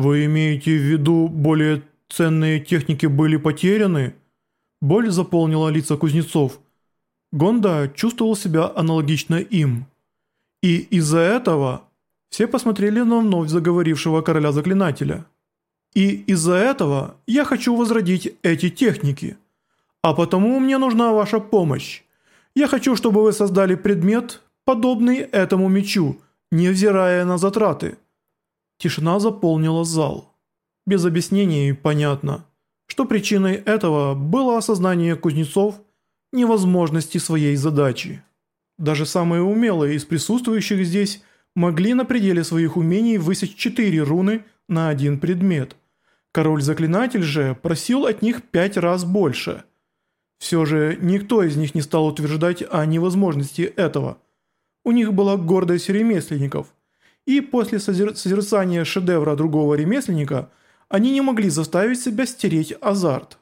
«Вы имеете в виду, более ценные техники были потеряны?» Боль заполнила лица кузнецов. Гонда чувствовал себя аналогично им. И из-за этого все посмотрели на вновь заговорившего короля-заклинателя. И из-за этого я хочу возродить эти техники. А потому мне нужна ваша помощь. Я хочу, чтобы вы создали предмет, подобный этому мечу, невзирая на затраты. Тишина заполнила зал. Без объяснений понятно, что причиной этого было осознание кузнецов невозможности своей задачи. Даже самые умелые из присутствующих здесь могли на пределе своих умений высечь четыре руны на один предмет. Король-заклинатель же просил от них пять раз больше. Все же никто из них не стал утверждать о невозможности этого. У них была гордость ремесленников – и после созерцания шедевра другого ремесленника они не могли заставить себя стереть азарт.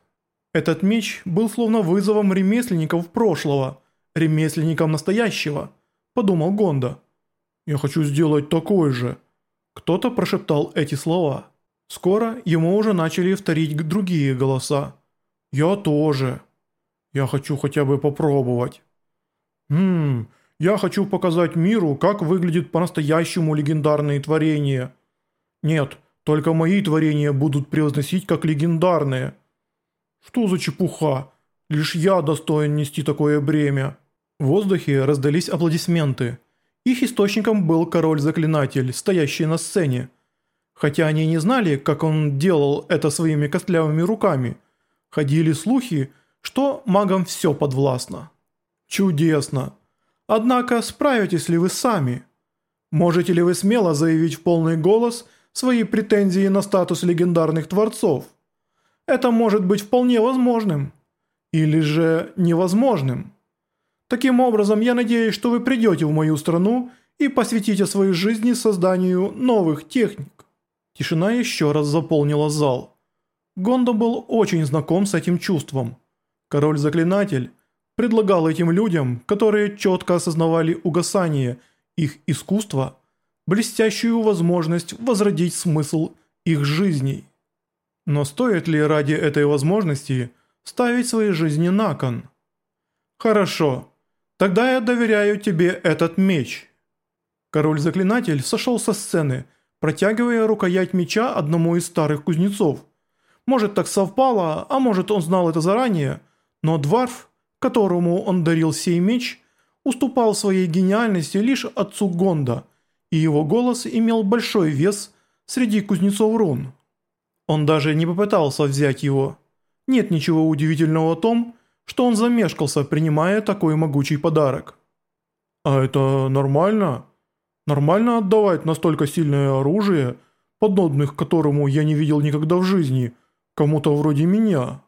Этот меч был словно вызовом ремесленников прошлого, ремесленникам настоящего, подумал Гонда. «Я хочу сделать такой же». Кто-то прошептал эти слова. Скоро ему уже начали вторить другие голоса. «Я тоже. Я хочу хотя бы попробовать». «Хм, я хочу показать миру, как выглядит по-настоящему легендарные творения. Нет, только мои творения будут превозносить как легендарные. Что за чепуха? Лишь я достоин нести такое бремя. В воздухе раздались аплодисменты. Их источником был король-заклинатель, стоящий на сцене. Хотя они не знали, как он делал это своими костлявыми руками, ходили слухи, что магам все подвластно. Чудесно! Однако справитесь ли вы сами? Можете ли вы смело заявить в полный голос свои претензии на статус легендарных творцов? Это может быть вполне возможным. Или же невозможным. Таким образом, я надеюсь, что вы придете в мою страну и посвятите своей жизни созданию новых техник. Тишина еще раз заполнила зал. Гондо был очень знаком с этим чувством. Король-заклинатель предлагал этим людям, которые четко осознавали угасание их искусства, блестящую возможность возродить смысл их жизней. Но стоит ли ради этой возможности ставить свои жизни на кон? Хорошо, тогда я доверяю тебе этот меч. Король-заклинатель сошел со сцены, протягивая рукоять меча одному из старых кузнецов. Может так совпало, а может он знал это заранее, но Дварф которому он дарил сей меч, уступал своей гениальности лишь отцу Гонда, и его голос имел большой вес среди кузнецов рун. Он даже не попытался взять его. Нет ничего удивительного в том, что он замешкался, принимая такой могучий подарок. «А это нормально? Нормально отдавать настолько сильное оружие, подобных которому я не видел никогда в жизни, кому-то вроде меня?»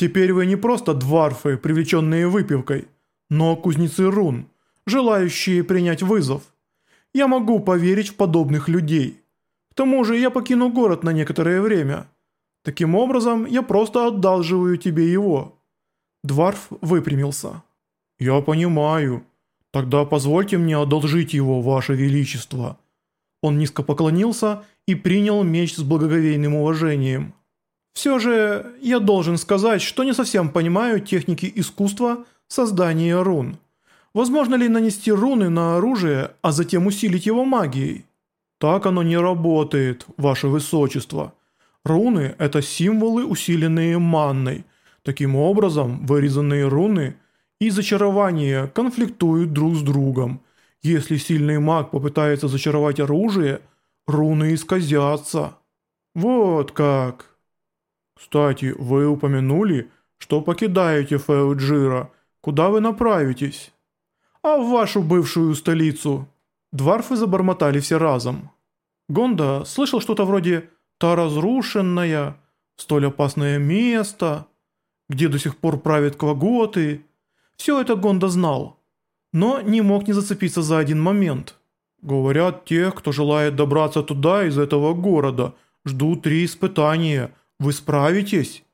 Теперь вы не просто дварфы, привлеченные выпивкой, но кузнецы рун, желающие принять вызов. Я могу поверить в подобных людей. К тому же я покину город на некоторое время. Таким образом, я просто одалживаю тебе его». Дварф выпрямился. «Я понимаю. Тогда позвольте мне одолжить его, ваше величество». Он низко поклонился и принял меч с благоговейным уважением. Все же я должен сказать, что не совсем понимаю техники искусства создания рун. Возможно ли нанести руны на оружие, а затем усилить его магией? Так оно не работает, ваше высочество. Руны – это символы, усиленные манной. Таким образом, вырезанные руны и зачарования конфликтуют друг с другом. Если сильный маг попытается зачаровать оружие, руны исказятся. Вот как. «Кстати, вы упомянули, что покидаете Феуджира. Куда вы направитесь?» «А в вашу бывшую столицу». Дварфы забормотали все разом. Гонда слышал что-то вроде «та разрушенная», «столь опасное место», «где до сих пор правят кваготы». Все это Гонда знал, но не мог не зацепиться за один момент. Говорят, тех, кто желает добраться туда из этого города, ждут три испытания – вы справитесь?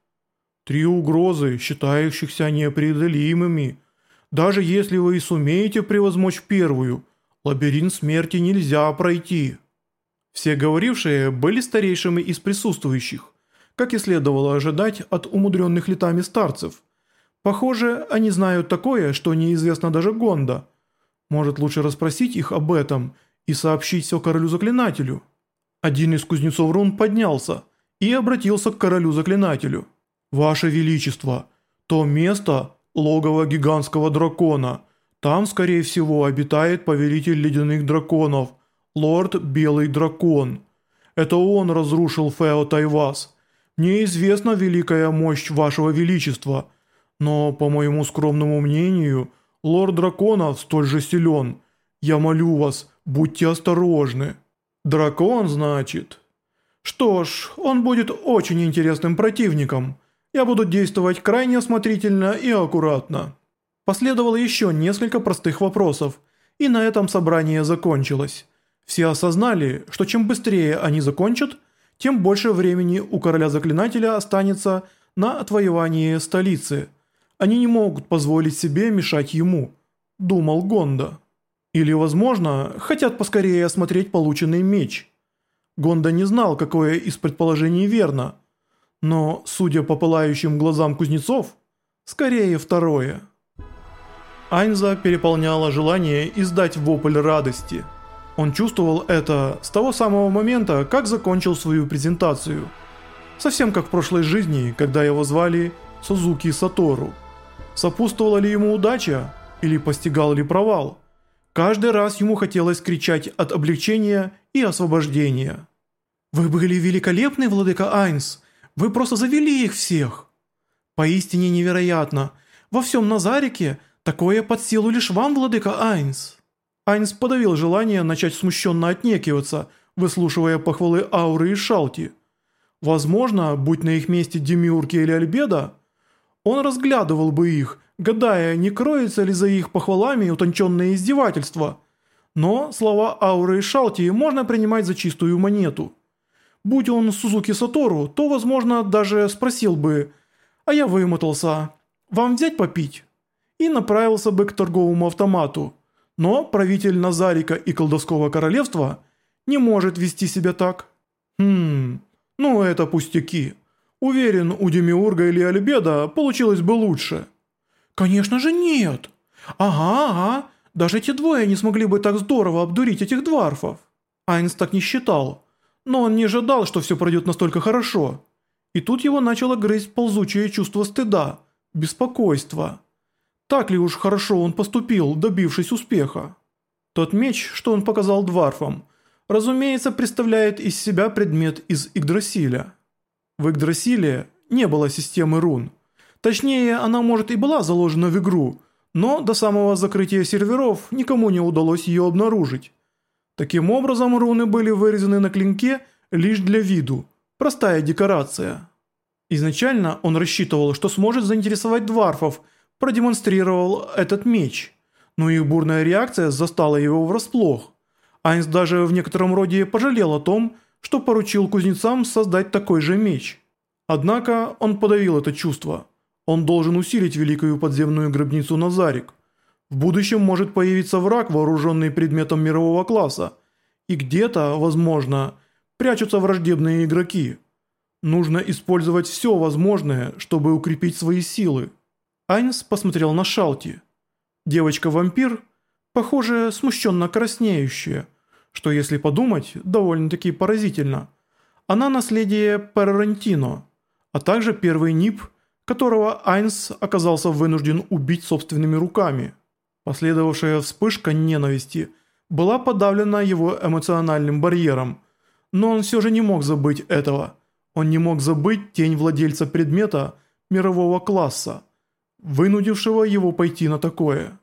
Три угрозы, считающихся непреодолимыми. Даже если вы и сумеете превозмочь первую, лабиринт смерти нельзя пройти. Все говорившие были старейшими из присутствующих, как и следовало ожидать от умудренных летами старцев. Похоже, они знают такое, что неизвестно даже Гонда. Может лучше расспросить их об этом и сообщить все королю-заклинателю. Один из кузнецов рун поднялся и обратился к королю-заклинателю. «Ваше Величество, то место – логово гигантского дракона. Там, скорее всего, обитает повелитель ледяных драконов, лорд Белый Дракон. Это он разрушил Фео Тайвас. Мне известна великая мощь вашего величества, но, по моему скромному мнению, лорд Драконов столь же силен. Я молю вас, будьте осторожны». «Дракон, значит?» «Что ж, он будет очень интересным противником. Я буду действовать крайне осмотрительно и аккуратно». Последовало еще несколько простых вопросов, и на этом собрание закончилось. Все осознали, что чем быстрее они закончат, тем больше времени у короля-заклинателя останется на отвоевание столицы. Они не могут позволить себе мешать ему, думал Гонда. Или, возможно, хотят поскорее осмотреть полученный меч. Гонда не знал, какое из предположений верно, но, судя по пылающим глазам кузнецов, скорее второе. Айнза переполняла желание издать вопль радости. Он чувствовал это с того самого момента, как закончил свою презентацию. Совсем как в прошлой жизни, когда его звали Сузуки Сатору. Сопутствовала ли ему удача или постигал ли провал? Каждый раз ему хотелось кричать от облегчения и освобождения. «Вы были великолепны, владыка Айнс! Вы просто завели их всех!» «Поистине невероятно! Во всем Назарике такое под силу лишь вам, владыка Айнс!» Айнс подавил желание начать смущенно отнекиваться, выслушивая похвалы Ауры и Шалти. Возможно, будь на их месте Демиурки или Альбеда, он разглядывал бы их, гадая, не кроется ли за их похвалами утонченное издевательство. Но слова Ауры и Шалти можно принимать за чистую монету. Будь он Сузуки Сатору, то, возможно, даже спросил бы «А я вымотался, вам взять попить?» и направился бы к торговому автомату. Но правитель Назарика и колдовского королевства не может вести себя так. Хм, ну это пустяки. Уверен, у Демиурга или Альбеда получилось бы лучше. «Конечно же нет! Ага, ага, даже эти двое не смогли бы так здорово обдурить этих дварфов!» Айнс так не считал, но он не ожидал, что все пройдет настолько хорошо. И тут его начало грызть ползучее чувство стыда, беспокойства. Так ли уж хорошо он поступил, добившись успеха? Тот меч, что он показал дварфам, разумеется, представляет из себя предмет из Игдрасиля. В Игдрасиле не было системы рун – Точнее, она может и была заложена в игру, но до самого закрытия серверов никому не удалось ее обнаружить. Таким образом, руны были вырезаны на клинке лишь для виду, простая декорация. Изначально он рассчитывал, что сможет заинтересовать дварфов, продемонстрировал этот меч, но их бурная реакция застала его врасплох. Айнс даже в некотором роде пожалел о том, что поручил кузнецам создать такой же меч. Однако он подавил это чувство – он должен усилить великую подземную гробницу Назарик. В будущем может появиться враг, вооруженный предметом мирового класса. И где-то, возможно, прячутся враждебные игроки. Нужно использовать все возможное, чтобы укрепить свои силы. Айнс посмотрел на Шалти. Девочка-вампир, похоже, смущенно краснеющая, что, если подумать, довольно-таки поразительно. Она наследие Перрентино, а также первый НИП – которого Айнс оказался вынужден убить собственными руками. Последовавшая вспышка ненависти была подавлена его эмоциональным барьером, но он все же не мог забыть этого. Он не мог забыть тень владельца предмета мирового класса, вынудившего его пойти на такое.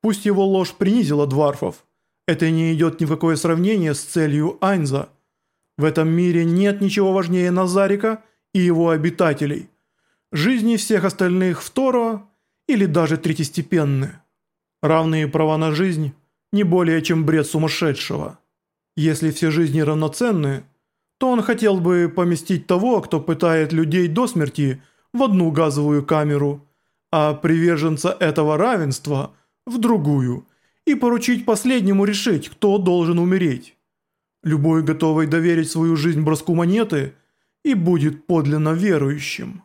Пусть его ложь принизила дварфов, это не идет ни в какое сравнение с целью Айнза. В этом мире нет ничего важнее Назарика и его обитателей – Жизни всех остальных второ или даже третьестепенны. Равные права на жизнь не более чем бред сумасшедшего. Если все жизни равноценны, то он хотел бы поместить того, кто пытает людей до смерти, в одну газовую камеру, а приверженца этого равенства в другую, и поручить последнему решить, кто должен умереть. Любой, готовый доверить свою жизнь броску монеты, и будет подлинно верующим.